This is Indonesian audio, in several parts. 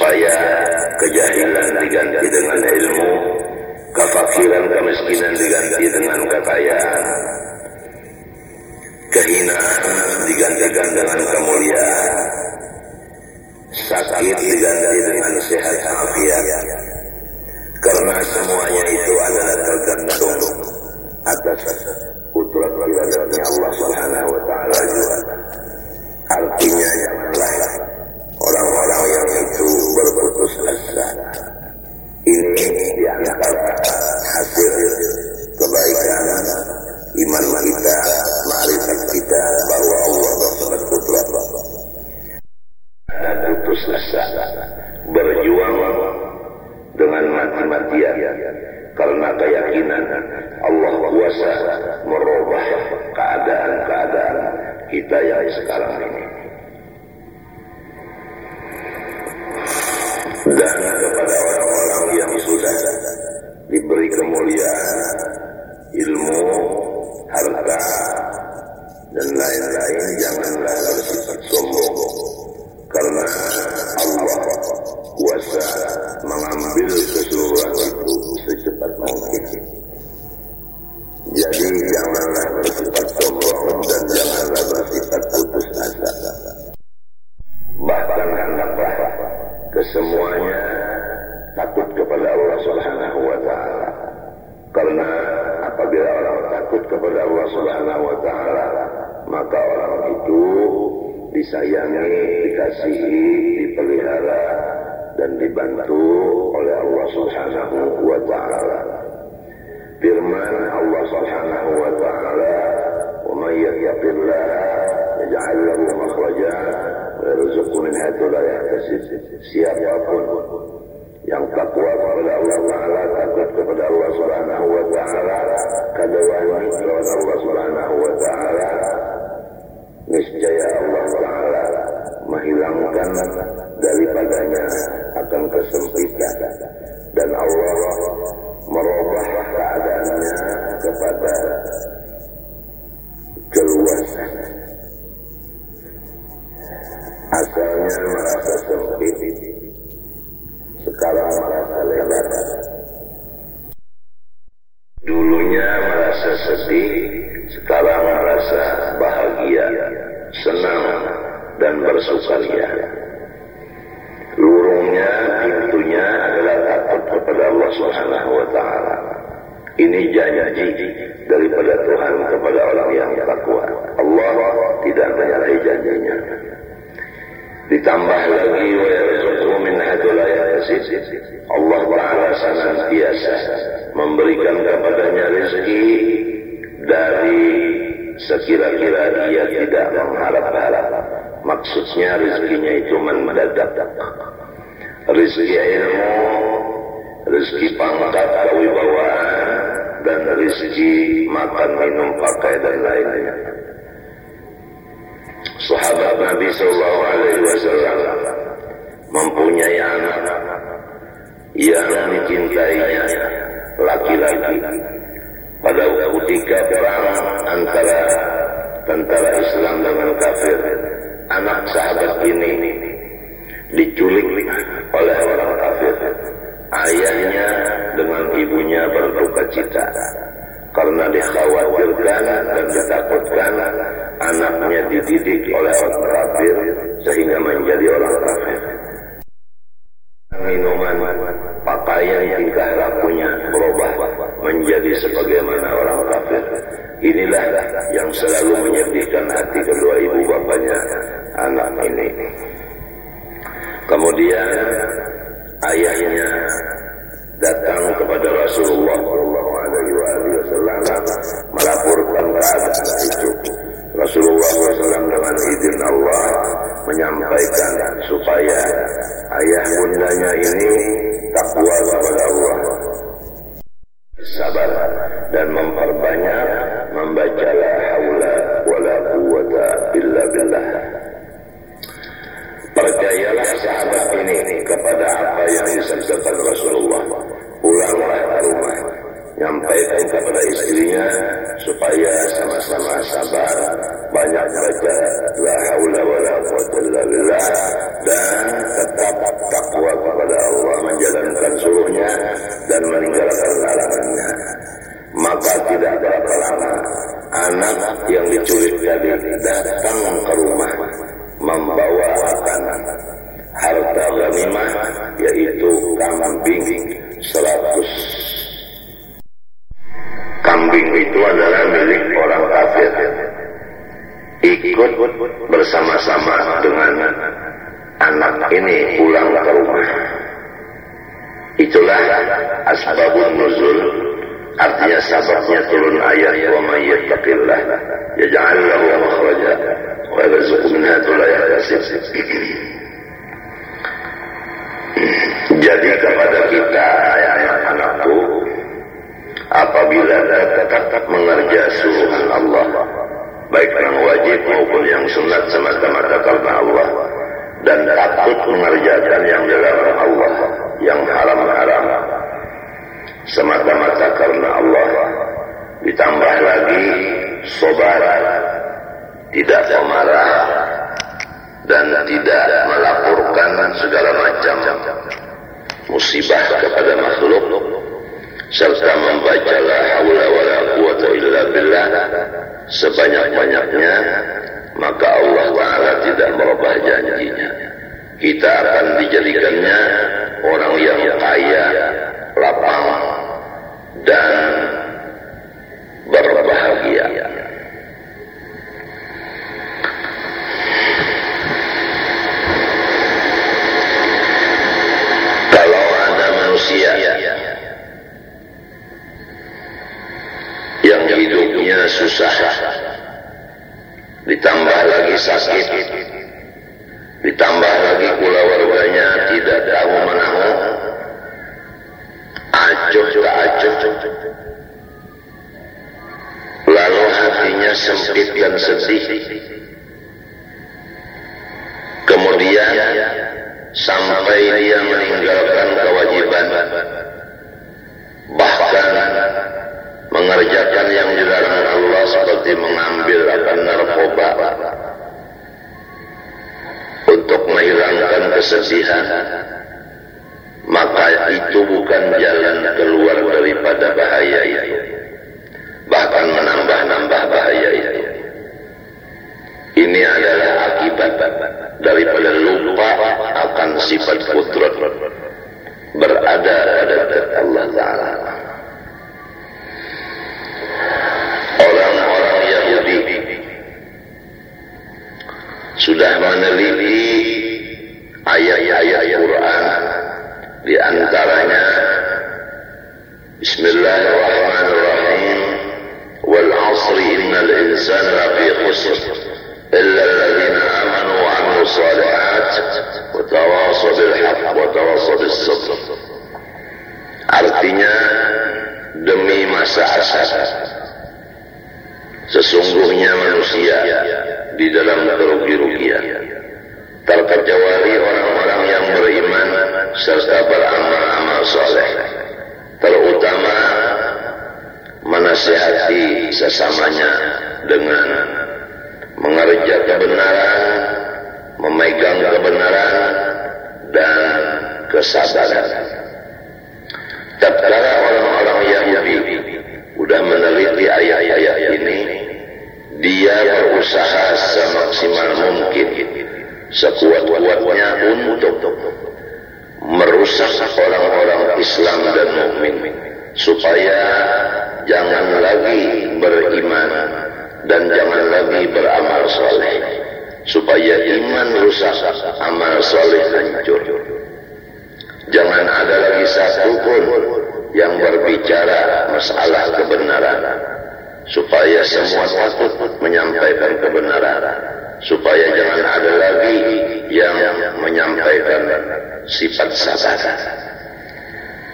supaya kejahilan diganti dengan ilmu, kefakiran kemiskinan diganti dengan kekayaan, kehinaan digantikan dengan kemuliaan, sakit diganti dengan sehat afiat. Karena semuanya itu adalah tergantung atas kudrat iradatnya Allah Subhanahu wa taala. Artinya Ini di antara hasil kebaikan iman kita, ma'rifat kita bahwa Allah bersifat kudrat. Dan putus asa berjuang dengan mati-matian karena keyakinan Allah kuasa merubah keadaan-keadaan kita yang sekarang ini. Dan kepada orang-orang yang sudah diberi kemuliaan, ilmu, harta, dan lain-lain, janganlah bersifat sombong. Karena Allah kuasa mengambil keseluruhan itu secepat mungkin. Jadi janganlah bersifat sombong dan janganlah bersifat putus asa. Bahkan hendaklah kesemuanya takut kepada Allah Subhanahu wa taala. Karena apabila orang takut kepada Allah Subhanahu wa taala, maka orang itu disayangi, dikasihi, dipelihara dan dibantu oleh Allah Subhanahu wa taala. Firman Allah Subhanahu wa taala, "Wa may yattaqillaha yaj'al min haitsu la yahtasib." Siapa pun yang takwa kepada Allah Ta'ala, takut kepada Allah Subhanahu wa Ta'ala, kadawani kepada Allah Subhanahu wa Ta'ala, niscaya Allah Ta'ala menghilangkan daripadanya akan kesempitan. Dan Allah merubah keadaannya kepada keluasan asalnya merasa sempit sekarang merasa lebar dulunya merasa sedih sekarang merasa bahagia senang dan bersukaria lurungnya pintunya adalah takut kepada Allah Subhanahu wa taala. Ini janji daripada Tuhan kepada orang yang takwa. Allah tidak menyalahi janjinya ditambah lagi min Allah taala senantiasa memberikan kepadanya rezeki dari sekira-kira dia tidak mengharap-harap. Maksudnya rezekinya itu mendadak. Rezeki ilmu rezeki pangkat kewibawaan dan rezeki makan minum pakai dan lainnya sahabat Nabi Sallallahu Alaihi Wasallam mempunyai anak yang dicintainya laki-laki. Pada ketika perang antara tentara Islam dengan kafir anak sahabat ini diculik oleh orang kafir. Ayahnya dengan ibunya berduka cita karena dikhawatirkan dan ditakutkan anaknya dididik oleh orang kafir sehingga menjadi orang kafir. Minuman pakaian tingkah lakunya berubah menjadi sebagaimana orang kafir. Inilah yang selalu menyedihkan hati kedua ibu bapaknya anak ini. Kemudian ayahnya datang kepada Rasulullah Alaihi Wasallam melaporkan keadaan itu. Rasulullah SAW dengan izin Allah menyampaikan supaya ayah bundanya ini takwa kepada Allah sabar dan memperbanyak membaca la haula wala quwata illa billah percayalah sahabat ini kepada apa yang disabdakan Rasulullah pulanglah ke rumah nyampaikan kepada istrinya supaya sama-sama sabar. Banyak baca la haula wala quwwata illa dan tetap takwa kepada Allah menjalankan suruhnya dan meninggalkan larangannya. Maka tidak berapa lama anak yang diculik tadi datang ke rumah membawa makanan. Harta ghanimah yaitu kambing seratus kambing itu adalah milik orang kafir. Ikut bersama-sama dengan anak ini pulang ke rumah. Itulah asbabun nuzul artinya sababnya turun ayat wa may yattaqillah yaj'al lahu makhraja wa yarzuqhu min la yahtasib apabila tetap mengerja suruhan Allah baik yang wajib maupun yang sunat semata-mata karena Allah dan takut mengerjakan yang dilarang Allah yang haram-haram semata-mata karena Allah ditambah lagi sobar tidak pemarah dan tidak melaporkan segala macam musibah kepada makhluk serta membaca la haula wala quwata illa billah. Sebanyak-banyaknya maka Allah Ta'ala tidak merubah janjinya. Kita akan dijadikannya orang yang kaya lapang dan berbahagia susah. Ditambah lagi sakit. Ditambah lagi pula warganya tidak tahu menahu acuh tak acuh. Lalu hatinya sempit dan sedih. Kemudian sampai dia meninggalkan kewajiban. Bahkan mengerjakan yang dilarang Allah seperti mengambil akan narkoba untuk menghilangkan kesedihan maka itu bukan jalan keluar daripada bahaya bahkan menambah-nambah bahaya ini adalah akibat daripada lupa akan sifat kudrat berada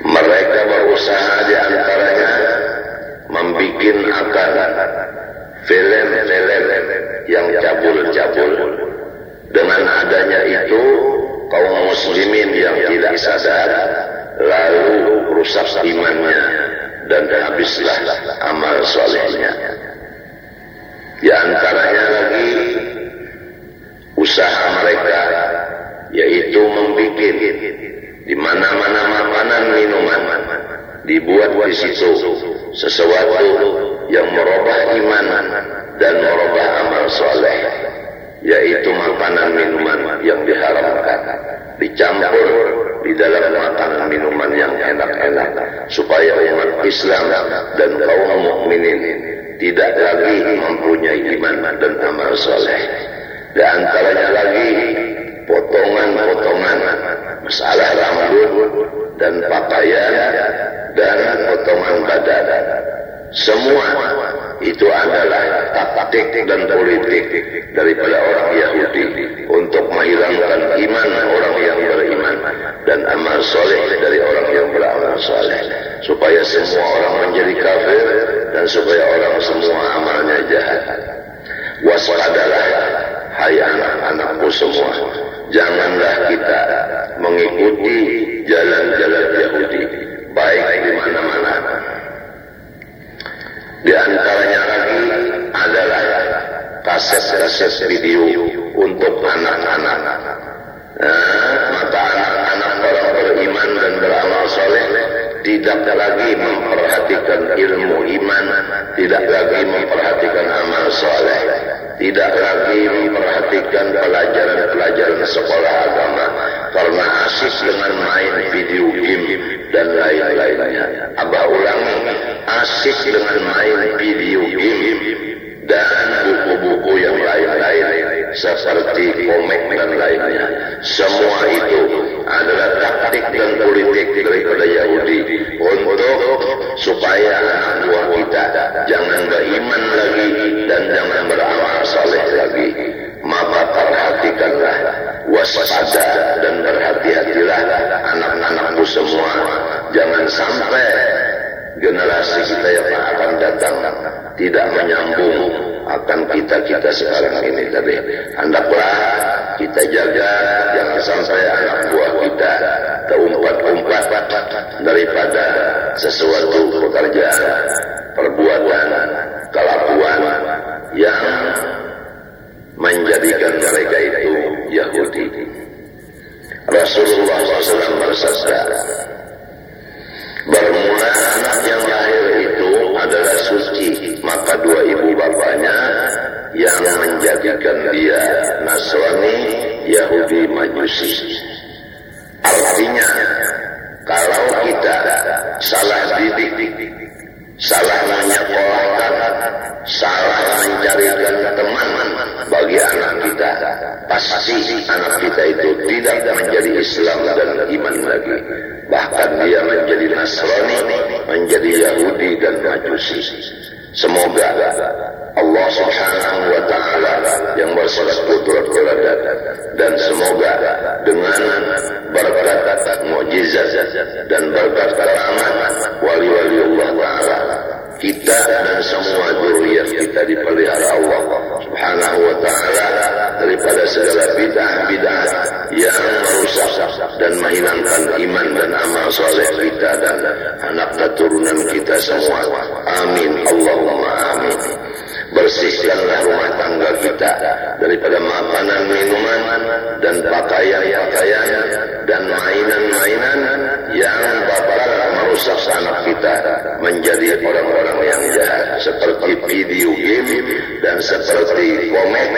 mereka berusaha di antaranya membuat akan film-film yang cabul-cabul. Dengan adanya itu kaum muslimin yang tidak sadar lalu rusak imannya dan habislah amal solehnya. Di antaranya lagi usaha mereka yaitu membuat di mana-mana makanan minuman. Dibuat di situ sesuatu yang merubah iman dan merubah amal soleh yaitu makanan minuman yang diharamkan dicampur di dalam makanan minuman yang enak-enak supaya umat Islam dan kaum mukminin tidak lagi mempunyai iman dan amal soleh. Di antaranya lagi potongan-potongan masalah rambut dan pakaian dan potongan badan. Semua itu adalah taktik dan politik daripada orang Yahudi untuk menghilangkan iman orang yang beriman dan amal soleh dari orang yang beramal soleh. Supaya semua orang menjadi kafir dan supaya orang semua amalnya jahat. Waspadalah hai anak-anakku semua janganlah kita mengikuti jalan-jalan Yahudi baik di mana-mana di antaranya lagi adalah kaset-kaset video untuk anak-anak. Nah, maka anak-anak orang beriman dan beramal soleh tidak lagi memperhatikan ilmu iman, tidak lagi memperhatikan amal soleh, tidak lagi memperhatikan pelajaran-pelajaran sekolah agama karena asyik dengan main video game dan lain-lainnya. Abah ulangi, asyik dengan main video game dan buku-buku yang lain-lain seperti komik dan lainnya. Semua itu adalah taktik dan politik daripada Yahudi untuk supaya anak buah kita jangan beriman lagi dan jangan beramal saleh lagi. Maka perhatikanlah, waspada dan berhati-hatilah anak-anakku semua. Jangan sampai generasi kita yang akan datang tidak menyambung akan kita-kita sekarang ini tadi. Hendaklah kita jaga jangan sampai anak buah kita terumpat-umpat daripada sesuatu pekerjaan, perbuatan, kelakuan yang menjadikan mereka itu Yahudi. Rasulullah SAW bersabda, bermula anak yang lahir itu adalah suci, maka dua ibu bapaknya yang menjadikan dia Nasrani, Yahudi, Majusi. Artinya, kalau kita salah didik, salah menyekolahkan, salah mencarikan teman bagi anak kita, pasti anak kita itu tidak menjadi Islam dan iman lagi. Bahkan dia menjadi Nasrani, menjadi Yahudi dan Majusi. Semoga Allah subhanahu wa ta'ala yang bersalat putrat keladat dan semoga dengan berkat mukjizat dan berkat keramat wali-wali Allah ta'ala dan semua zuriat kita dipelihara Allah Subhanahu wa taala daripada segala bid'ah bid'ah yang merusak dan menghilangkan iman dan amal soleh kita dan anak keturunan kita semua. Amin Allahumma amin. Bersihkanlah rumah tangga kita daripada makanan, minuman, dan pakaian-pakaian dan mainan-mainan yang bakal merusak anak kita menjadi orang-orang yang jahat. Seperti video game dan seperti komen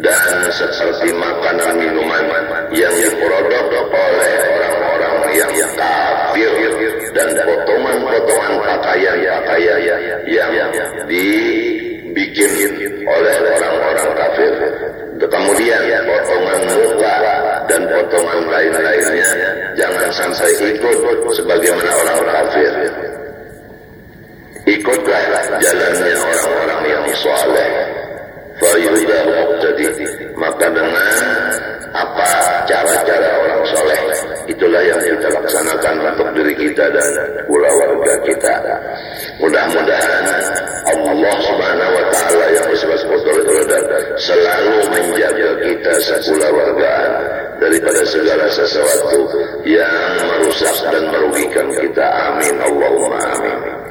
dan seperti makanan minuman yang diproduk oleh orang-orang yang kafir dan potongan-potongan pakaian-pakaian yang dibikin oleh orang-orang kafir. Kemudian potongan muka dan potongan lain-lainnya jangan sampai ikut sebagaimana orang kafir. Ikutlah jalannya orang-orang yang soleh. Fayudah muqtadi. Maka dengan apa cara-cara orang soleh. Itulah yang kita laksanakan untuk diri kita dan pula warga kita. Mudah-mudahan Allah subhanahu wa ta'ala yang bersebut-sebut selalu menjaga kita sekeluargaan daripada segala sesuatu yang merusak dan merugikan kita. Amin. Allahumma amin.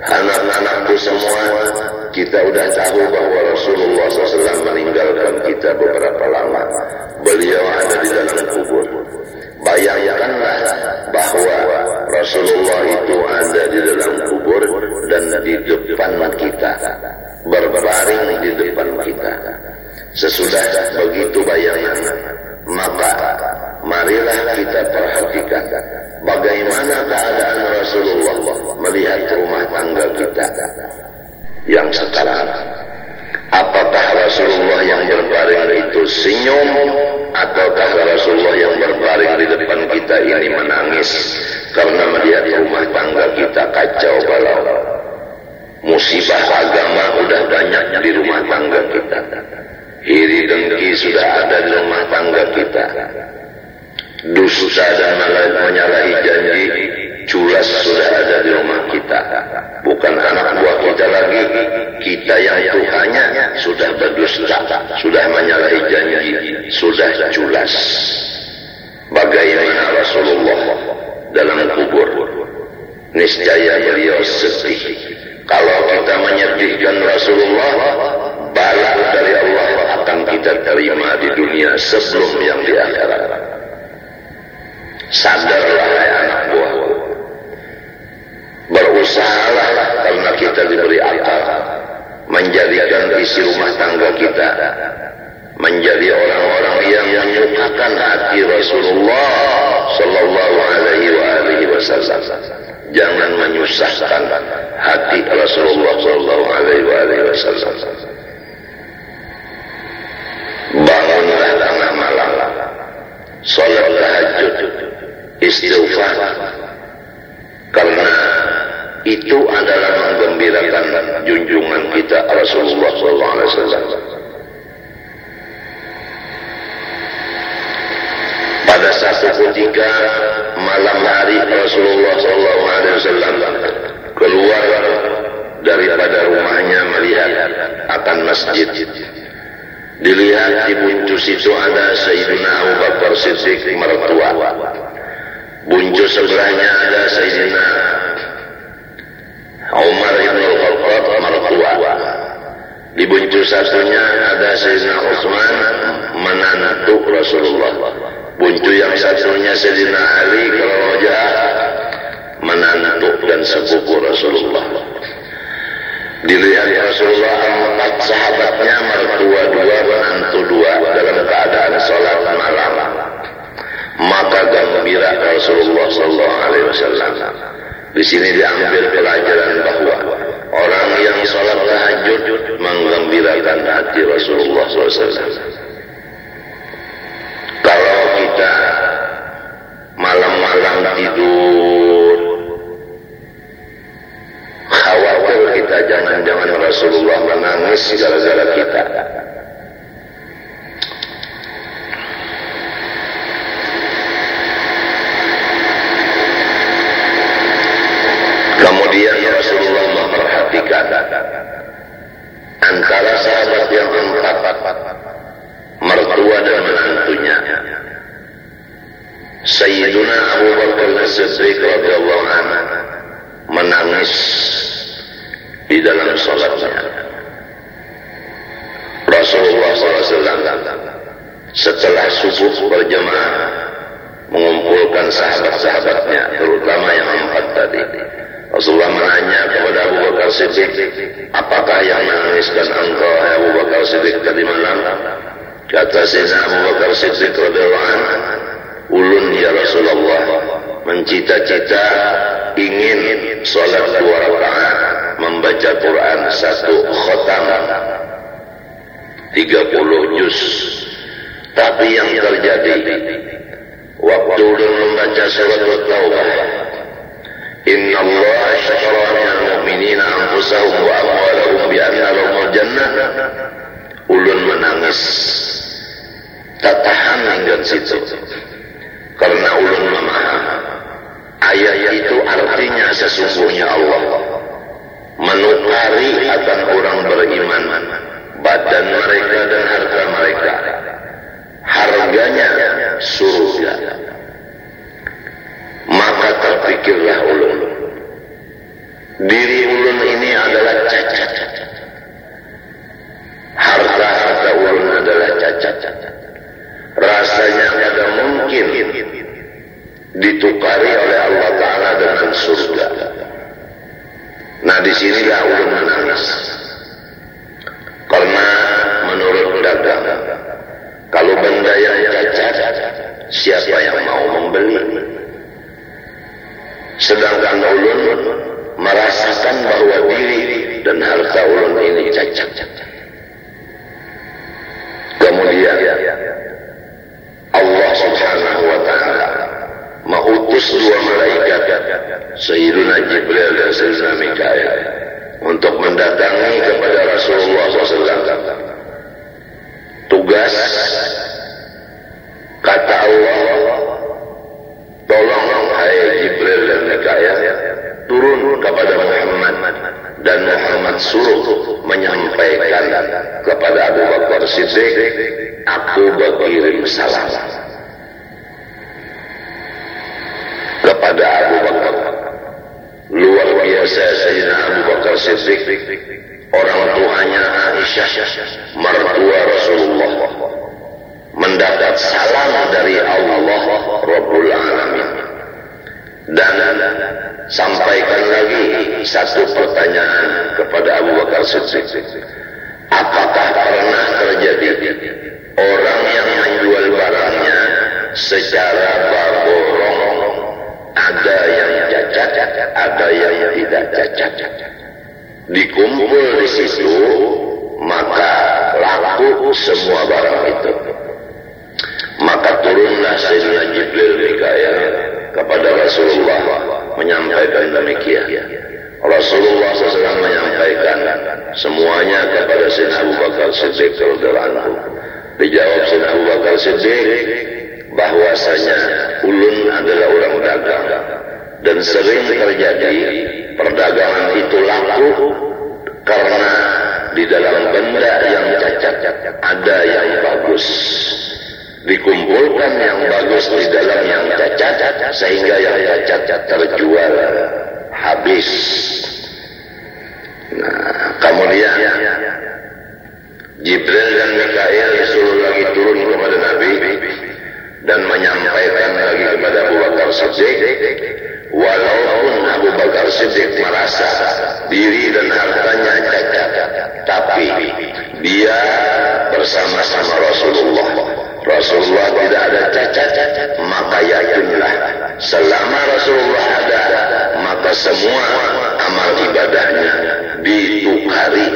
Anak-anakku semua, kita sudah tahu bahwa Rasulullah SAW meninggalkan kita beberapa lama. Beliau ada di dalam kubur. Bayangkanlah bahwa Rasulullah itu ada di dalam kubur dan di depan kita. Berbaring di depan kita. Sesudah begitu bayangan, maka yang sekarang. Apakah Rasulullah yang berbaring itu senyum ataukah Rasulullah yang berbaring di depan kita ini menangis karena melihat rumah tangga kita kacau balau. Musibah agama sudah banyak di rumah tangga kita. Iri dengki sudah ada di rumah tangga kita. Dusta dan menyalahi janji culas sudah ada di rumah kita. Bukan anak buah kita lagi. Kita yang Tuhannya sudah berdusta. Sudah menyalahi janji. Sudah culas. Bagaimana Rasulullah dalam kubur. Niscaya beliau sedih. Kalau kita menyedihkan Rasulullah, bala dari Allah akan kita terima di dunia sebelum yang di akhirat. Sadarlah hai anak. Berusahalah karena kita diberi akal. Menjadikan isi rumah tangga kita. Menjadi orang-orang yang menyukakan hati Rasulullah Sallallahu alaihi wasallam. Jangan menyusahkan hati Rasulullah Sallallahu alaihi wasallam. Bangunlah tengah malam. Salat tahajud istighfar karena itu adalah menggembirakan junjungan kita Rasulullah SAW. Pada satu ketika malam hari Rasulullah SAW keluar daripada rumahnya melihat akan masjid. Dilihat di buncus itu ada Sayyidina Abu Bakar Siddiq mertua. Buncus sebelahnya ada Sayyidina Umar ibn al-Khattab mertua. Di buncus satunya ada Sayyidina Utsman menantu Rasulullah. Buncus yang satunya Sayyidina Ali Raja menantu dan sepupu Rasulullah. Dilihat Rasulullah empat sahabatnya mertua dua menantu dua dalam keadaan sholat malam maka gembira Rasulullah Sallallahu Alaihi Wasallam. Di sini diambil pelajaran bahwa orang yang sholat tahajud menggembirakan hati Rasulullah SAW. Kalau kita malam-malam tidur, khawatir kita jangan-jangan Rasulullah menangis gara-gara kita. Kemudian Rasulullah perhatikan antara sahabat yang empat mertua dan menantunya Sayyiduna Abu Bakar As-Siddiq radhiyallahu anhu menangis di dalam salatnya. Rasulullah SAW setelah subuh berjamaah mengumpulkan sahabat-sahabatnya terutama yang empat tadi Rasulullah menanya kepada Abu Bakar Siddiq apakah yang menangiskan engkau Abu Bakar Siddiq tadi malam? Kata Sayyidina Abu Bakar Siddiq radhiyallahu ulun ya Rasulullah mencita-cita ingin sholat dua rakaat membaca Quran satu khotam 30 juz. Tapi yang terjadi waktu ulun membaca surat Taubah Ashtara minal mu'minina anfusahum wa amwalahum bi anna lahumul jannah. Ulun menangis tak tahan hingga situ. Karena ulun memaham ayat itu artinya sesungguhnya Allah. Menukari akan orang beriman badan mereka dan harta mereka. Harganya surga maka terpikirlah ulun. Diri ulun ini adalah cacat. Harta-harta ulun adalah cacat. Rasanya ada mungkin ditukari oleh Allah Ta'ala dengan surga. Nah di sinilah ulun menangis. Karena menurut pedagang kalau benda yang cacat siapa yang mau membeli sedangkan ulun merasakan bahwa diri dan harta ulun ini cacat. Kemudian Allah subhanahu wa ta'ala mengutus dua malaikat Sayyiduna Jibril dan Sayyiduna Mikael untuk mendatangi kepada Rasulullah SAW tugas kata Allah tolong hai Jibril dan Mikael turun kepada Muhammad dan Muhammad suruh menyampaikan kepada Abu Bakar Siddiq aku berkirim salam. Kepada Abu Bakar luar biasa Sayyidina Abu Bakar Siddiq orang tuanya Aisyah mertua Rasulullah mendapat salam dari Allah Rabbul Alamin dan sampaikan lagi satu pertanyaan kepada Abu Bakar Siddiq. Apakah pernah terjadi orang yang menjual barangnya secara bohong ada yang cacat ada yang tidak cacat. Dikumpul di situ maka laku semua barang itu maka turunlah Sayyidina Jibril Mikael kepada Rasulullah menyampaikan demikian. Rasulullah SAW menyampaikan semuanya kepada Sayyidina Abu Bakar Siddiq radhiyallahu dijawab Sayyidina Abu Bakar Siddiq bahwasanya ulun adalah orang dagang. Dan sering terjadi perdagangan itu laku karena di dalam benda yang cacat ada yang bagus dikumpulkan yang bagus di dalam yang cacat sehingga yang cacat terjual. Habis. Nah kemudian Jibril dan Mikail disuruh lagi turun kepada Nabi dan menyampaikan lagi kepada Abu Bakar Siddiq walaupun Abu Bakar Siddiq merasa diri dan hartanya cacat tapi dia bersama-sama Rasulullah Rasulullah tidak ada cacat maka yakinlah selama Rasulullah ada maka semua amal ibadahnya ditukari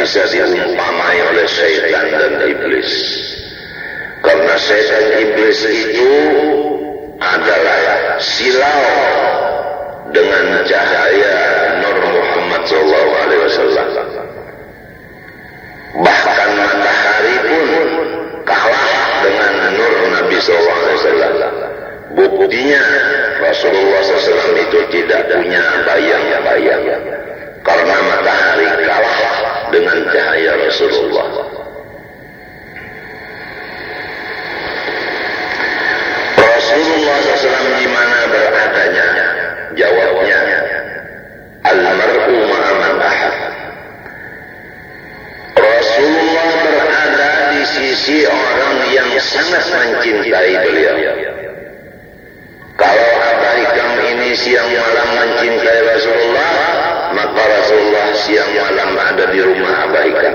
bisa diumpamai oleh syaitan dan iblis. Karena syaitan iblis itu adalah silau dengan cahaya Nur Muhammad SAW. Bahkan matahari pun kalah dengan Nur Nabi SAW. Buktinya Rasulullah SAW itu tidak punya bayang-bayang karena matahari kalah dengan cahaya Rasulullah. Rasulullah SAW di mana beradanya? Jawabnya, Al-mar'u ma'aman. Rasulullah berada di sisi orang yang sangat mencintai beliau. Kalau Abah Hikam ini siang malam mencintai Rasulullah siang malam ada di rumah Abah Hikam.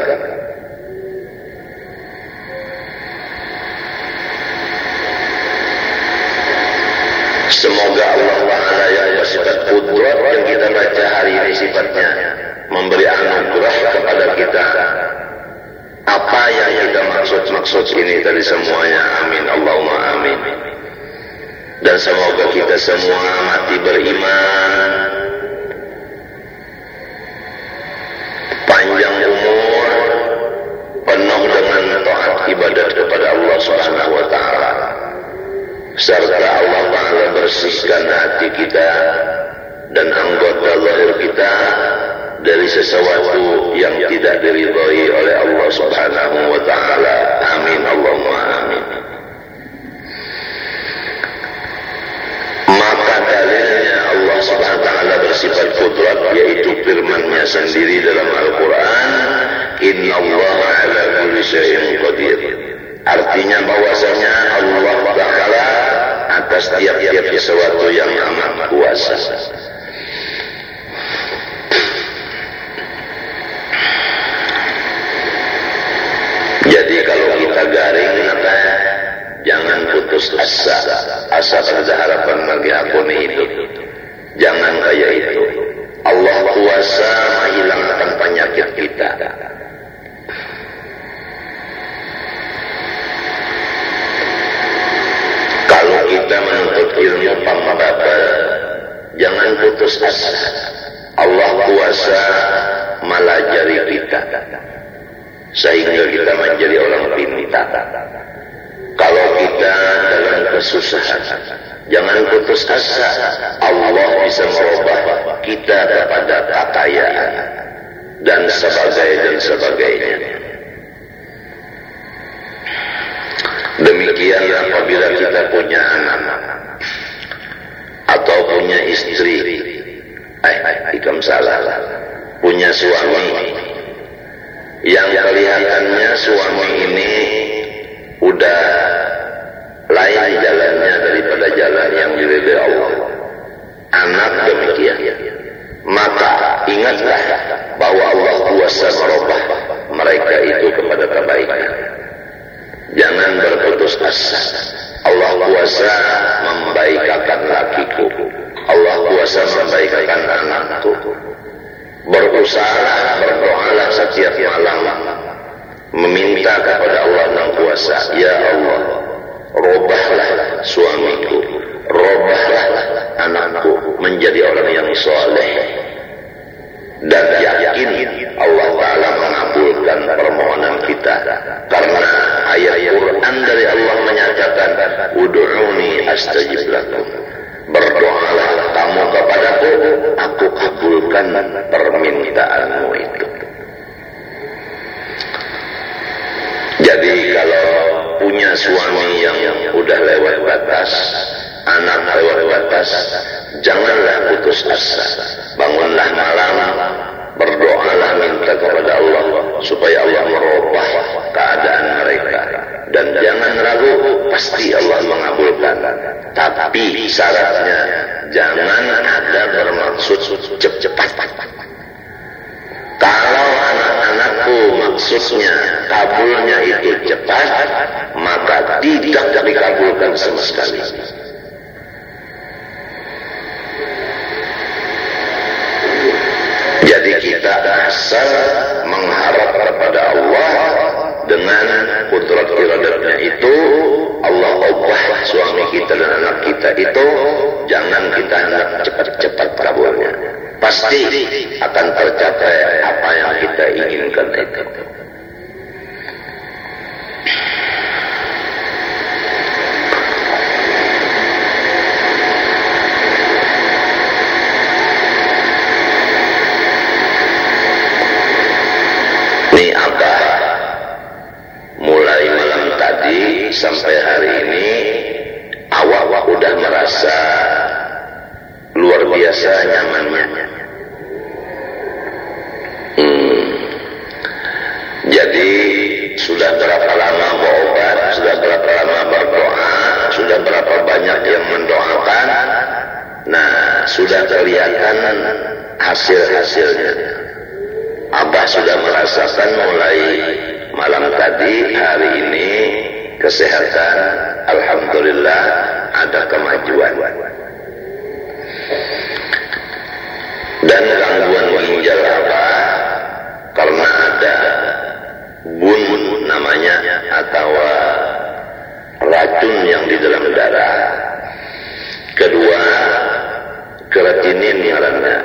Semoga Allah Ta'ala yang bersifat kudrat yang kita baca hari ini sifatnya memberi anugerah kepada kita. Apa yang kita maksud-maksud ini tadi semuanya amin. Allahumma amin. Dan semoga kita semua mati beriman panjang umur penuh dengan taat ibadat kepada Allah Subhanahu wa taala serta Allah Ta'ala bersihkan hati kita dan anggota lahir kita dari sesuatu yang tidak diridhai oleh Allah Subhanahu wa taala. Amin Allahumma amin. Kudrat yaitu firman-Nya sendiri dalam Al-Qur'an, "Innallaha 'ala kulli syai'in qadir." Artinya bahwasanya Allah Ta'ala atas tiap-tiap sesuatu yang amat kuasa. Jadi kalau kita garing apa jangan putus asa. Asa ada harapan bagi aku hidup. Jangan kayak itu. Allah kuasa menghilangkan penyakit kita. Kalau kita menuntut ilmu jangan putus asa. Allah kuasa melajari kita sehingga kita menjadi orang pintar. Kalau kita dalam kesusahan, jangan putus asa. Allah bisa merubah kita kepada kekayaan dan sebagainya dan sebagainya. Demikian apabila kita punya anak atau punya istri, eh, ikam salah, punya suami yang kelihatannya suami ini udah lain jalannya daripada jalan yang diridhai Allah. Anak demikian. Maka ingatlah bahwa Allah kuasa merubah mereka itu kepada kebaikan. Jangan berputus asa. Allah kuasa membaikakan lakiku. Allah kuasa membaikakan anakku. Berusaha, berdoalah setiap malam. Meminta kepada Allah yang kuasa. Ya Allah, robahlah suamiku. Robahlah anakku menjadi orang yang soleh. Dan yakin Allah Ta'ala mengabulkan permohonan kita. Karena ayat Quran dari Allah menyatakan, Udu'uni astajib lakum. Berdoalah kamu kepadaku, aku kabulkan permintaanmu itu. Jadi kalau punya suami yang udah lewat batas, anak lewat batas, janganlah putus asa. Bangunlah malam, berdoalah minta kepada Allah supaya Allah merubah keadaan mereka. Dan jangan ragu, pasti Allah mengabulkan. Tapi syaratnya jangan ada bermaksud maksud cepat. Kalau anak-anakku maksudnya kabulnya itu cepat, maka tidak dikabulkan sama sekali. Jadi kita asal mengharap kepada Allah dengan kudrat iradatnya itu Allah ubah suami kita dan anak kita itu jangan kita hendak cepat-cepat kabulnya pasti akan tercapai apa yang kita inginkan itu sampai hari ini awak udah merasa luar biasa nyamannya. Berapa banyak yang mendoakan. Nah, sudah kelihatan hasil-hasilnya. Abah sudah merasakan mulai malam tadi, hari ini kesehatan alhamdulillah ada kemajuan dan gangguan ginjal apa karena ada bun namanya atau racun yang di dalam darah. Kedua keratinin ngarannya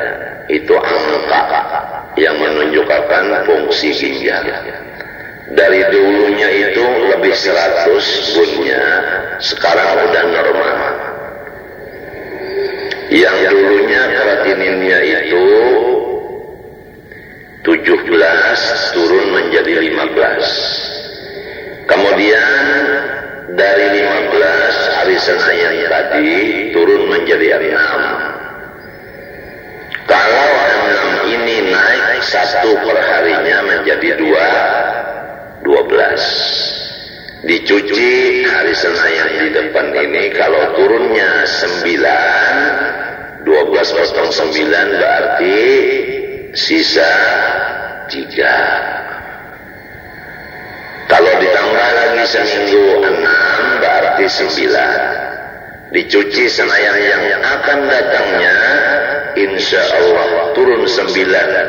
itu angka yang menunjukkan fungsi ginjal. Dari dulunya itu lebih 100 bunnya sekarang udah normal. Yang dulunya keratininnya itu 17 turun menjadi 15 kemudian dari 15 hari Senin tadi turun menjadi 6 kalau 6 ini naik satu perharinya menjadi 2 12 dicuci hari Senin di depan ini kalau turunnya 9 12 potong 9 berarti sisa 3 kalau ditambah lagi seminggu 6 berarti 9 dicuci senayan yang akan datangnya insya Allah turun 9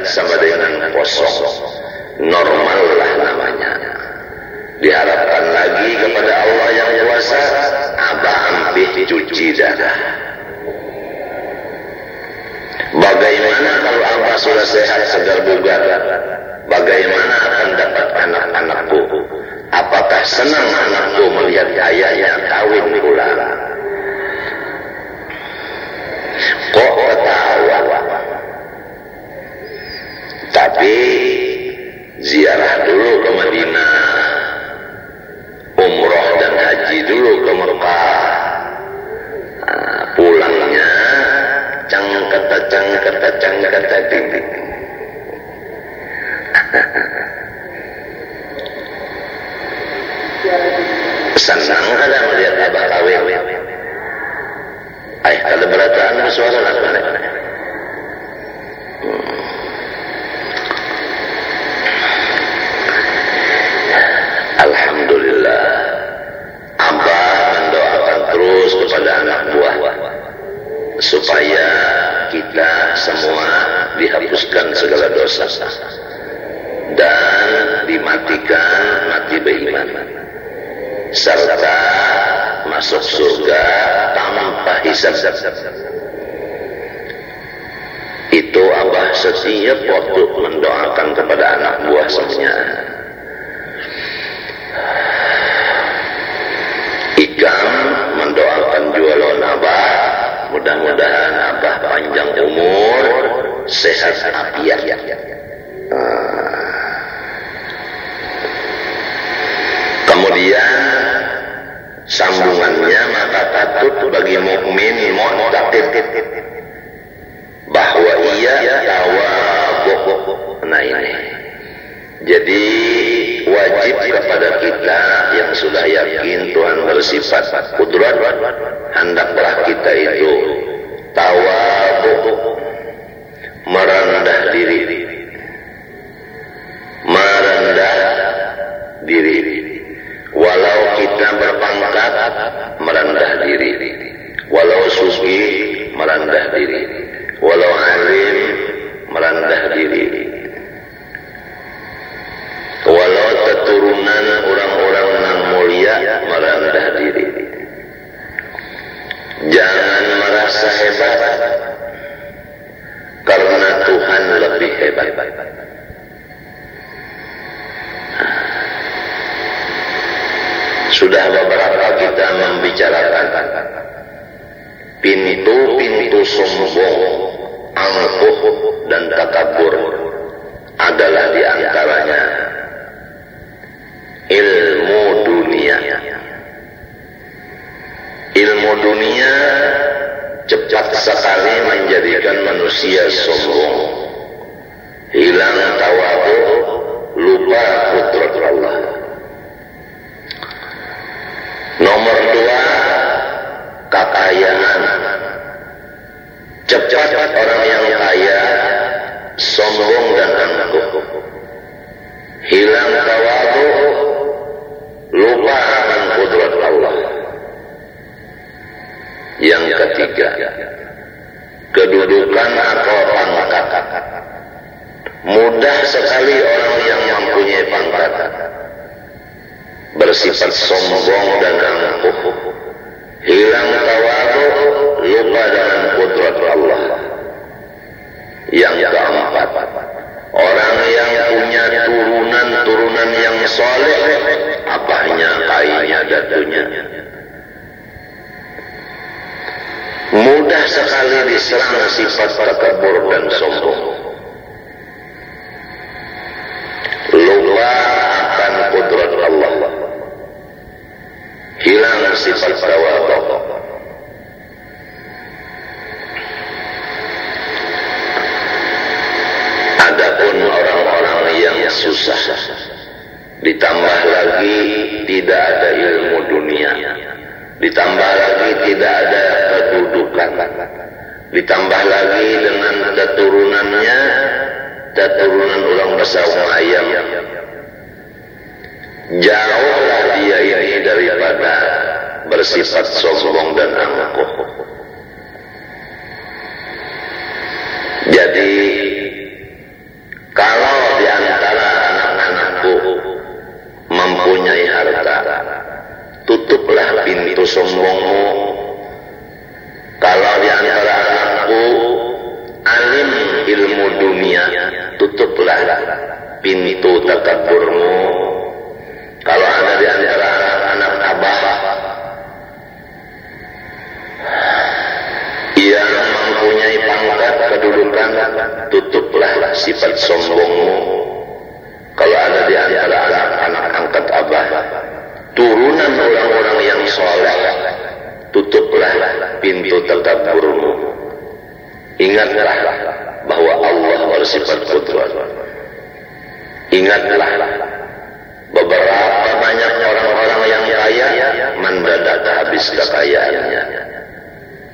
sama dengan kosong normal lah namanya. Diharapkan lagi kepada Allah yang kuasa, abah ampih cuci darah. Bagaimana kalau abah sudah sehat segar bugar? Bagaimana akan dapat anak-anakku? Apakah senang anakku melihat ayahnya kawin pulang? Kok ketawa? Tapi ziarah dulu ke Madinah umroh dan haji dulu ke Mekah nah, pulangnya cangkata cangkata cangkata titik senang kada melihat abah kawin ayah kada berataan bersuara lah supaya kita semua dihapuskan segala dosa dan dimatikan mati beriman serta masuk surga tanpa hisab itu Abah setiap waktu mendoakan kepada anak buah semuanya Ikam mendoakan jualan Abah Mudah-mudahan Abah panjang umur, sehat afiat. Ah. kemudian sambungannya maka patut bagi mukmin mu'takid bahwa ia tawadhu. Nah ini. Jadi wajib kepada kita yang sudah yakin Tuhan bersifat kudrat hendaklah kita itu tawadhu merendah diri merendah diri Walau kita berpangkat merendah diri. Walau suci merendah diri. Walau alim merendah diri. Walau keturunan orang-orang yang mulia merendah diri. Jangan merasa hebat Karena Tuhan lebih hebat. Sudah beberapa kita membicarakan pintu-pintu sombong, angkuh dan takabur adalah di antaranya ilmu dunia. Ilmu dunia cepat sekali menjadikan manusia sombong, hilang tawadu, lupa kudrat Allah. Nomor dua, kekayaan. Cepat orang yang kaya, sombong dan angkuh. Hilang tawadu, lupa akan kudrat Allah. Yang ketiga, kedudukan atau pangkat. Mudah sekali orang yang mempunyai pangkat bersifat sombong dan angkuh, hilang tawadu, lupa dengan kudrat Allah. Yang keempat, orang yang punya turunan-turunan yang soleh, apanya kainnya datunya. Mudah sekali diserang sifat takabur dan sombong. Lupa Hilang sifat tawadu. Adapun orang-orang yang susah ditambah lagi tidak ada ilmu dunia. Ditambah lagi tidak ada kedudukan. Ditambah lagi dengan keturunannya keturunan ulang bersama ayam. Jauhlah dia ini daripada bersifat sombong dan angkuh jadi kalau di antara anak-anakku mempunyai harta tutuplah pintu sombongmu. Kalau di antara anakku alim ilmu dunia, tutuplah pintu takaburmu. Kalau ada di antara abah, ia mempunyai pangkat kedudukan, tutuplah sifat sombongmu. Kalau ada di antara anak-anak angkat abah, turunan orang-orang yang soleh tutuplah pintu takaburmu ingatlah bahwa Allah bersifat kudrat ingatlah beberapa banyak orang-orang yang kaya mendadak habis kekayaannya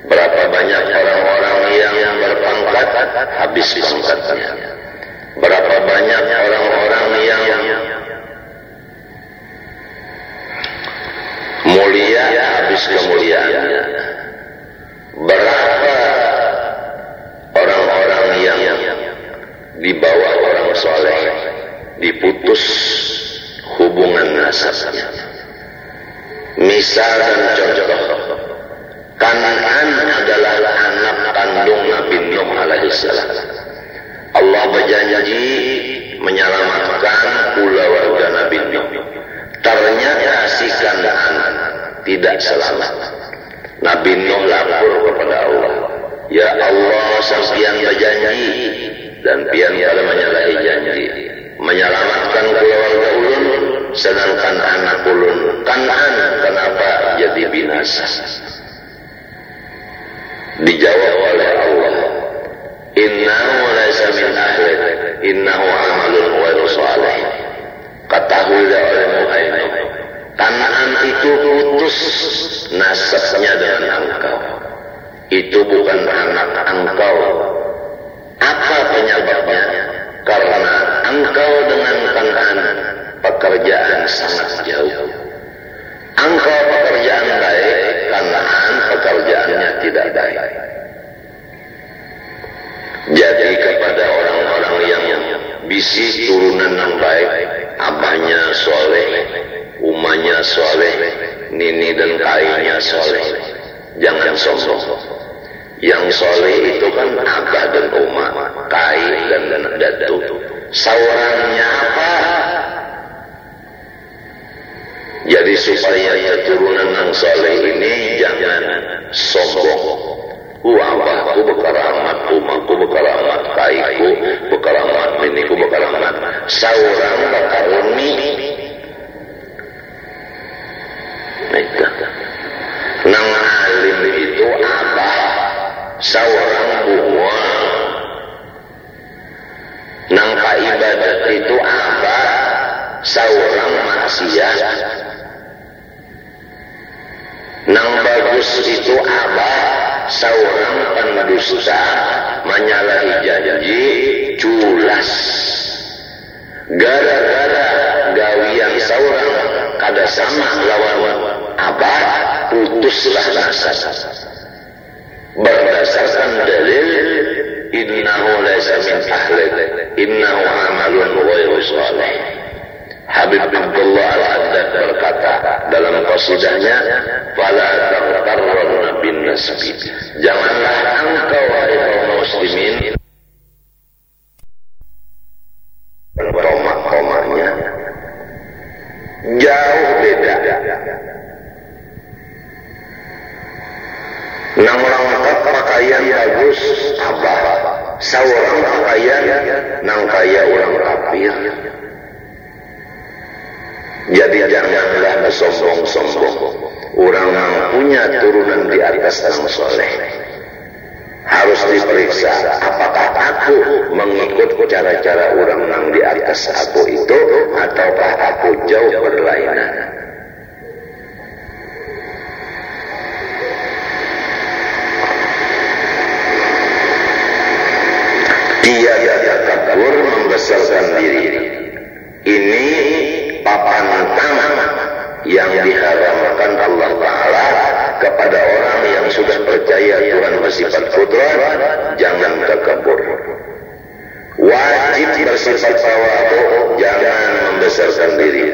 berapa banyak orang-orang yang berpangkat habis pangkatnya berapa banyak orang-orang yang mulia habis kemuliaannya. Berapa orang-orang yang di bawah orang soleh diputus Misal dan contoh, Kanaan adalah anak kandung Nabi Nuh alaihissalam. Allah berjanji menyelamatkan pulau warga Nabi Nuh. Ternyata si Kanaan tidak selamat. Nabi Nuh lapor kepada Allah. Ya Allah, sampian berjanji dan pian pada menyalahi janji. Menyelamatkan keluarga ulun, sedangkan anak ulun Kanaan kenapa jadi binasa? Dijawab oleh Allah. Innahu laysa min ahli, innahu amalun ghairu salih. Ketahuilah oleh Muhammad Kanaan itu putus nasabnya dengan engkau. Itu bukan anak engkau. Apa penyebabnya? Karena engkau dengan Kanaan pekerjaan sangat jauh. Engkau pekerjaan baik, Kanaan pekerjaannya tidak baik. Jadi kepada orang-orang yang bisi turunan yang baik, abahnya soleh, umanya soleh, nini dan kainya soleh. Jangan sombong. Yang soleh itu kan abah dan umah, kai dan dan saurangnya jadi supaya keturunan yang soleh ini jangan sombong. Ku abahku bekaramat umaku bekaramat kaiku bekaramat biniku bekaramat saurang bakaruni Mereka nang alim itu abah saurang bunga. Nang ibadat itu abah saurang maksiat nang bagus itu abah seorang pendusta menyalahi janji culas. Gara-gara gawian seorang kada sama lawan abah putuslah rasa. Berdasarkan dalil innahu laysa min ahli innahu amalun Habib Abdullah Al-Haddad berkata dalam qasidahnya fala taqtarrun bin nasbi janganlah engkau wahai kaum muslimin koma-komanya jauh beda. Nang lengkap pakaian bagus abah seorang pakaian nang kaya orang kafir jadi janganlah sombong-sombong. Orang yang punya turunan di atas yang soleh. Harus diperiksa apakah aku mengikut cara-cara orang yang di atas aku itu ataukah aku jauh berlainan. Dia takabur membesarkan diri. Ini yang diharamkan Allah Ta'ala kepada orang yang sudah percaya Tuhan bersifat kudrat jangan terkabur wajib bersifat tawadu jangan membesarkan diri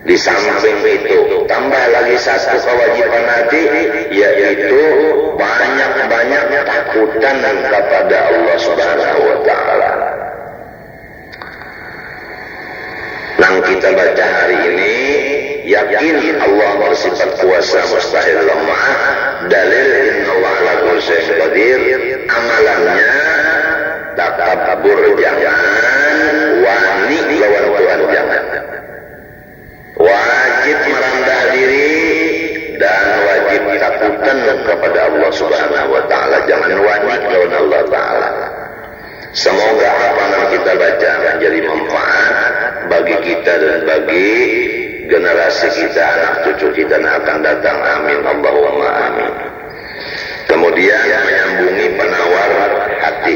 di samping itu tambah lagi satu kewajiban hati yaitu banyak-banyak takutan kepada Allah Subhanahu wa taala. Yang kita baca hari ini yakin Allah bersifat kuasa mustahil lemah dalil Allah ala kulli qadir amalannya takabur jangan wani lawan Tuhan jangan wajib merendah diri dan wajib takutan kepada Allah Subhanahu wa taala. Jangan wani lawan Allah taala. Semoga apa yang kita baca menjadi manfaat bagi kita dan bagi generasi kita, anak cucu kita yang akan datang. Amin. Allahumma amin. Kemudian menyambungi penawar hati.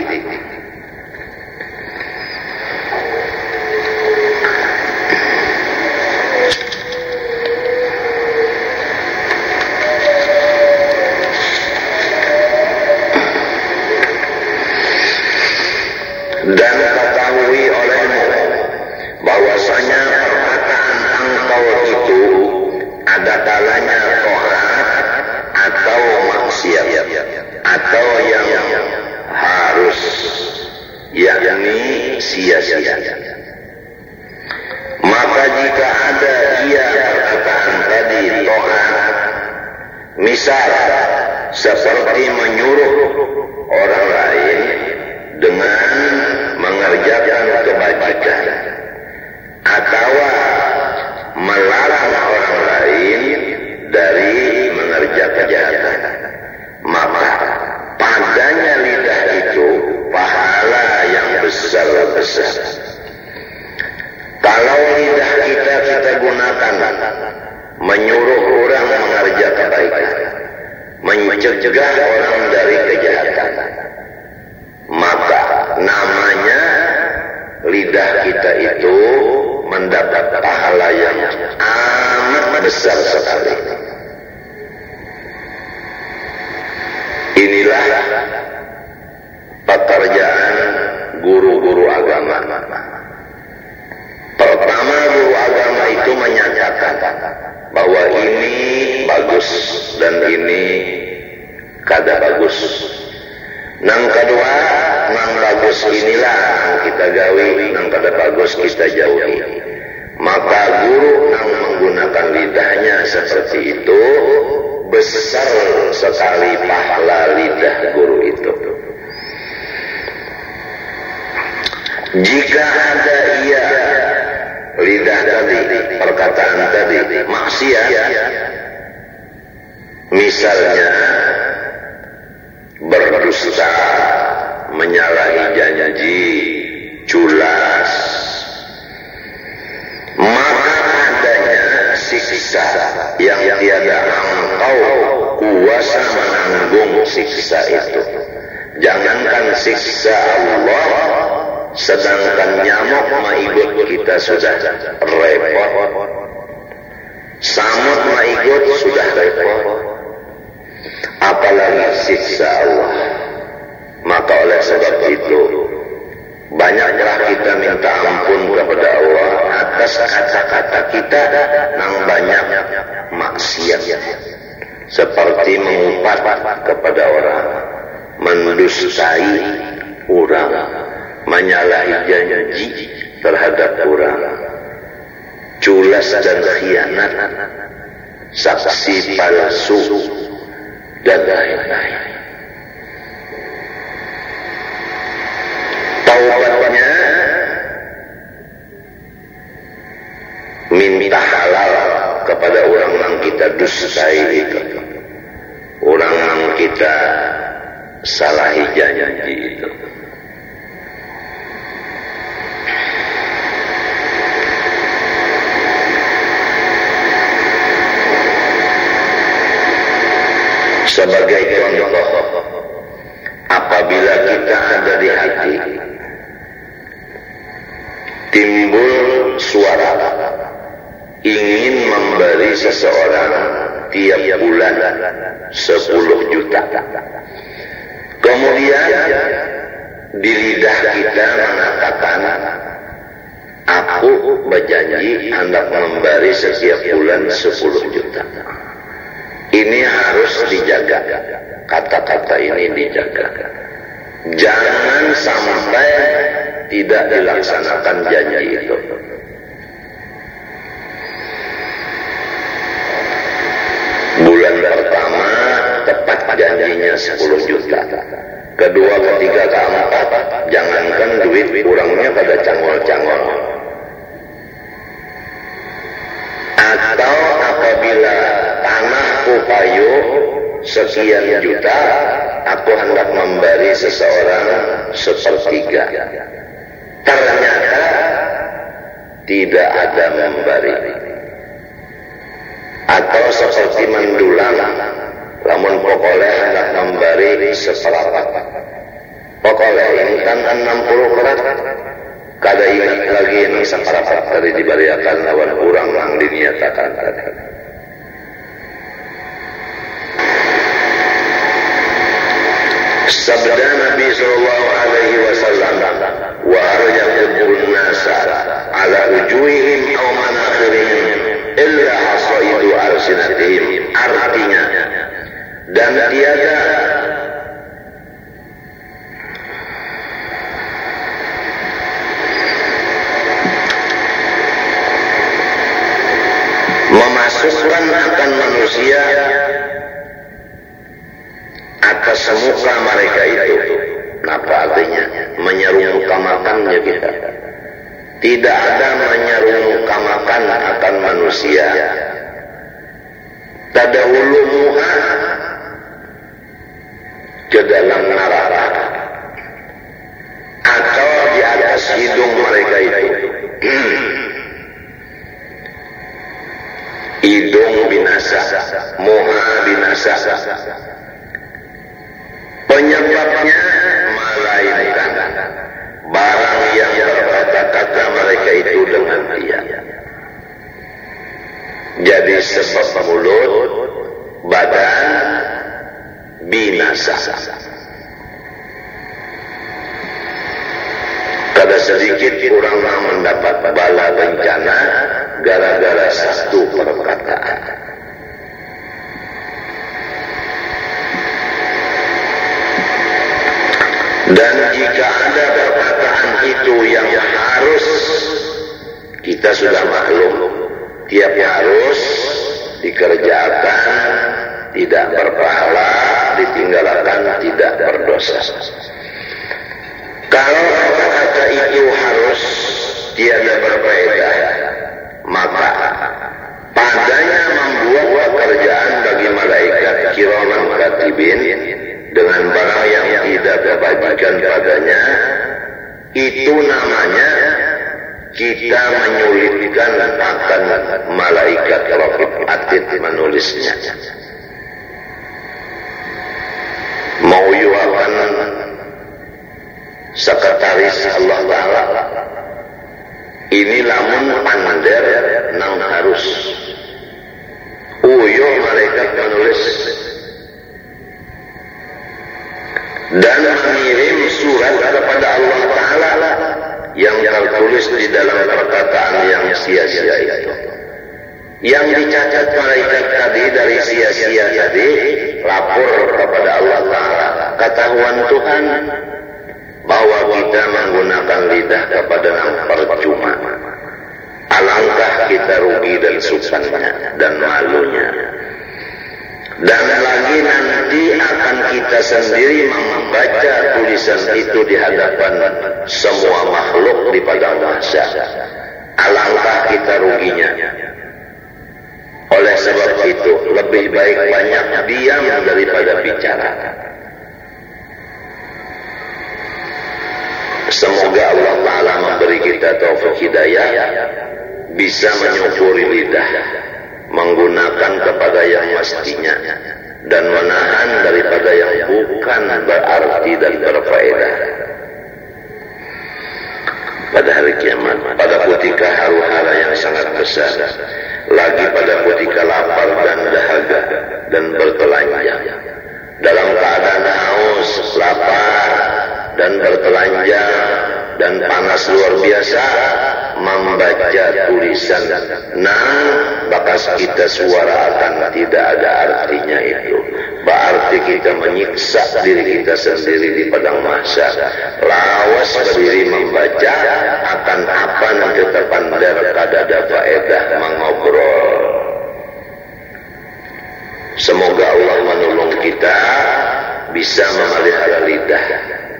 Sia-sia. Maka jika ada dia perkataan tadi tohat misal seperti menyuruh orang lain dengan mengerjakan kebajikan atau melarang besar-besar. Kalau lidah kita kita gunakan menyuruh orang mengerjakan kebaikan, mencegah orang dari kejahatan, maka namanya lidah kita itu mendapat pahala yang amat besar sekali. Inilah pekerjaan guru-guru agama. Pertama guru agama itu menyatakan bahwa ini bagus dan ini kada bagus. Nang kedua, nang bagus inilah kita gawi nang kada bagus kita jauhi maka guru yang menggunakan lidahnya seperti itu besar sekali pahala lidah guru itu jika ada ia lidah tadi perkataan tadi maksiat misalnya berdusta menyalahi janji culas maka adanya siksa yang tiada engkau kuasa menanggung siksa itu. Jangankan siksa Allah sedangkan nyamuk maigut kita sudah repot. Samut maigut sudah repot. Apalagi siksa Allah. Maka oleh sebab itu banyaklah kita minta ampun kepada Allah atas kata-kata kita yang banyak maksiat. Seperti mengupat kepada orang mendustai orang menyalahi janji terhadap orang. Culas dan khianat saksi palsu dan lain-lain. Taubatnya minta halal kepada orang yang kita dustai itu orang yang kita salahi janji itu sebagai contoh apabila kita ada di hati timbul suara. Ingin memberi seseorang tiap bulan 10 juta. Kemudian di lidah kita mengatakan aku berjanji hendak memberi setiap bulan 10 juta ini harus dijaga. Kata-kata ini dijaga. Jangan sampai tidak dilaksanakan janji itu. Bulan pertama tepat janjinya 10 juta. Kedua, ketiga, keempat, jangankan duit kurangnya pada cangol-cangol. Atau apabila tanahku payu sekian juta, aku hendak memberi seseorang sepertiga. Ternyata tidak ada memberi. Atau seperti mendulang, namun pokoknya hendak memberi seperempat. Pokoknya ini kan 60 kerat. Kada ingat lagi yang seperempat tadi diberiakan lawan kurang yang dinyatakan tadi. Sabda Nabi sallallahu alaihi wasallam wa arjaqul nasa ala wujuhihim aw manakhirihim illa hasaidu alsinatihim artinya dan tiada atas muka mereka itu. Apa artinya? Menyerungkamakannya kita. Tidak ada menyerungkamakan akan manusia. Tadahulu muha ke dalam neraka. Atau di atas hidung mereka itu. hidung binasa, muha binasa. Penyebabnya melainkan barang yang berkata-kata mereka itu dengan dia. Jadi sebab mulut, badan, binasa. Kada sedikit kurang mendapat bala bencana gara-gara satu perkataan. Dan jika ada perkataan itu yang harus kita sudah maklum tiap harus dikerjakan tidak berpahala ditinggalkan tidak berdosa. Kalau kata-kata itu harus tiada berbeda maka padanya membuat kerjaan bagi malaikat kiraman katibin dengan barang yang tidak kebajikan padanya itu namanya kita menyulitkan akan malaikat Rafid Atid menulisnya. Mau yuakan sekretaris Allah Ta'ala. Ini lamun pander nang harus. Uyo malaikat menulis dan mengirim surat kepada Allah Ta'ala yang tertulis di dalam perkataan yang sia-sia itu. Yang dicacat malaikat tadi dari sia-sia tadi lapor kepada Allah Ta'ala. Ketahuan Tuhan bahwa kita menggunakan lidah kepada yang percuma. Alangkah kita rugi dan susahnya dan malunya. Dan lagi nanti akan kita sendiri membaca tulisan itu di hadapan semua makhluk di padang mahsyar. Alangkah kita ruginya. Oleh sebab itu, lebih baik banyak diam daripada bicara. Semoga Allah Ta'ala memberi kita taufik hidayah bisa menyukuri lidah menggunakan kepada yang mestinya dan menahan daripada yang bukan berarti dan berfaedah. Pada hari kiamat pada ketika haru-hara yang sangat besar lagi pada ketika lapar dan dahaga dan bertelanjang. Dalam keadaan haus lapar dan bertelanjang dan panas luar biasa membaca tulisan. Nang bakas kita suara akan tidak ada artinya itu. Berarti kita menyiksa diri kita sendiri di padang masa lawas berdiri membaca akan apa nanti terpandar kada ada faedah mengobrol. Semoga Allah menolong kita bisa memelihara lidah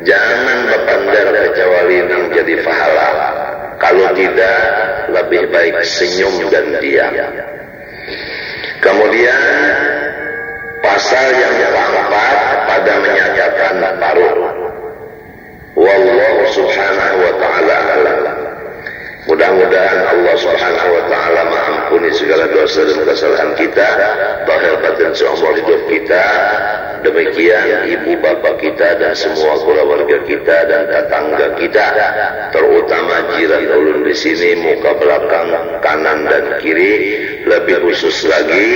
jangan berpandar kecuali yang jadi pahala kalau tidak, lebih baik senyum dan diam. Kemudian pasal yang keempat pada menyatakan paruh. Wallahu subhanahu wa ta'ala. Mudah-mudahan Allah subhanahu wa ta'ala mengampuni segala dosa dan kesalahan kita. Bahir batin seumur hidup kita. Demikian ibu bapak kita dan semua keluarga kita dan tetangga kita, terutama jiran ulun di sini, muka belakang, kanan dan kiri, lebih khusus lagi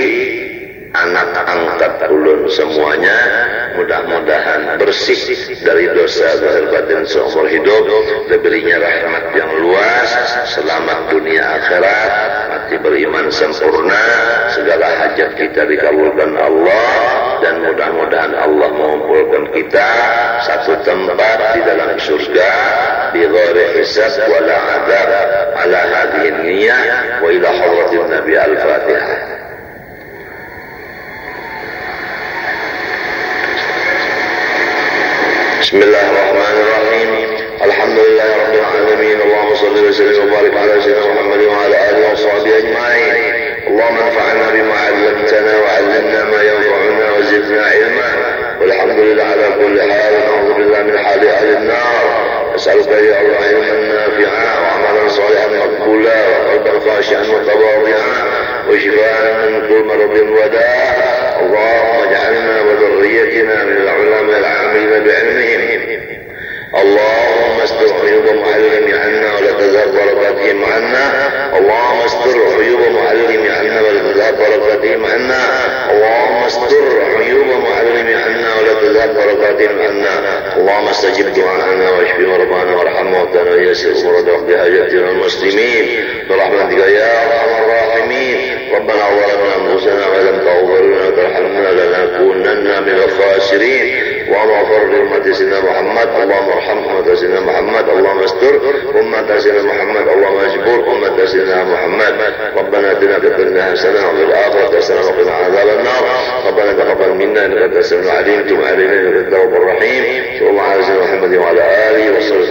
anak angkat ulun semuanya mudah-mudahan bersih dari dosa zahir batin seumur hidup diberinya rahmat yang luas selamat dunia akhirat mati beriman sempurna segala hajat kita dikabulkan Allah dan mudah-mudahan Allah mengumpulkan kita satu tempat di dalam surga di ghairi hisab wala adab ala hadhihi niyah wa ila hadratin nabi al-fatihah بسم الله الرحمن الرحيم الحمد لله رب العالمين اللهم صل وسلم وبارك على سيدنا محمد وعلى اله وصحبه اجمعين اللهم انفعنا بما علمتنا وعلمنا ما ينفعنا وزدنا علما والحمد لله على كل حال نعوذ بالله من حال أهل النار اسالك يا الله علما نافعا وعملا صالحا مقبولا وقلبا خاشعا متواضعا وشفاء من كل مرض وداء اللهم اجعلنا وذريتنا من العلماء العاملين بعلمهم. اللهم استر عيوب معلم عنا ولا تذهب بركاتهم عنا. اللهم استر عيوب معلم عنا ولا تذهب بركاتهم عنا. اللهم استر عيوب معلم عنا ولا تذهب بركاتهم عنا. اللهم استجب دعاءنا واشف مرضانا وارحم موتانا ويسر امورنا واقض حاجاتنا المسلمين. برحمتك يا أرحم الراحمين. ربنا ظلمنا أنفسنا ولم تغفر لنا وترحمنا لنكونن من الخاسرين. اللهم اغفر لأمة سيدنا محمد اللهم ارحم أمة سيدنا محمد اللهم استر أمة سيدنا محمد اللهم اجبر أمة سيدنا محمد. ربنا اتنا في الدنيا حسنة وفي الآخرة حسنة وقنا عذاب النار. ربنا تقبل منا إنك أنت السميع العليم. تب علينا إنك أنت التواب الرحيم. صلى الله على سيدنا محمد وعلى آله وصحبه